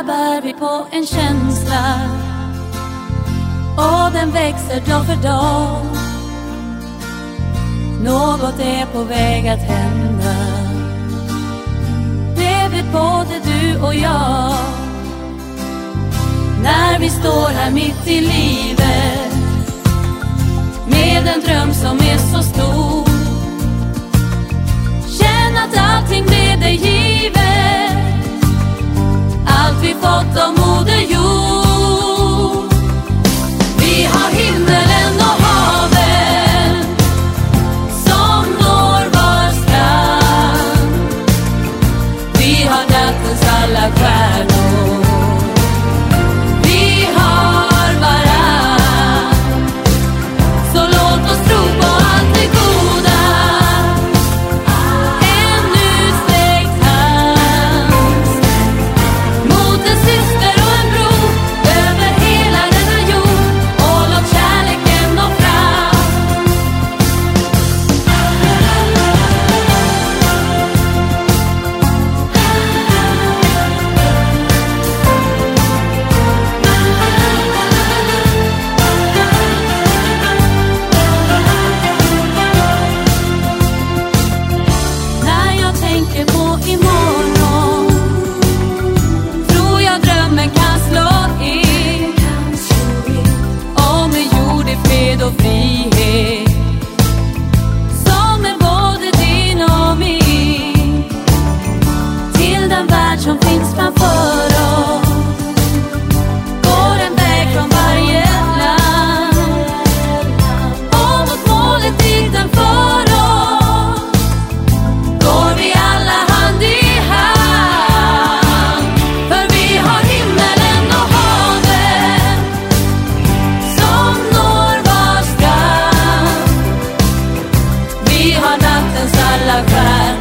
Alla bär vi på en känsla och den växer dag för dag. Något är på väg att hända. Det vet både du och jag. När vi står här mitt i livet med en dröm som är så stor. Känn att allting cloud. cantes al.